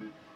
Mm-hmm.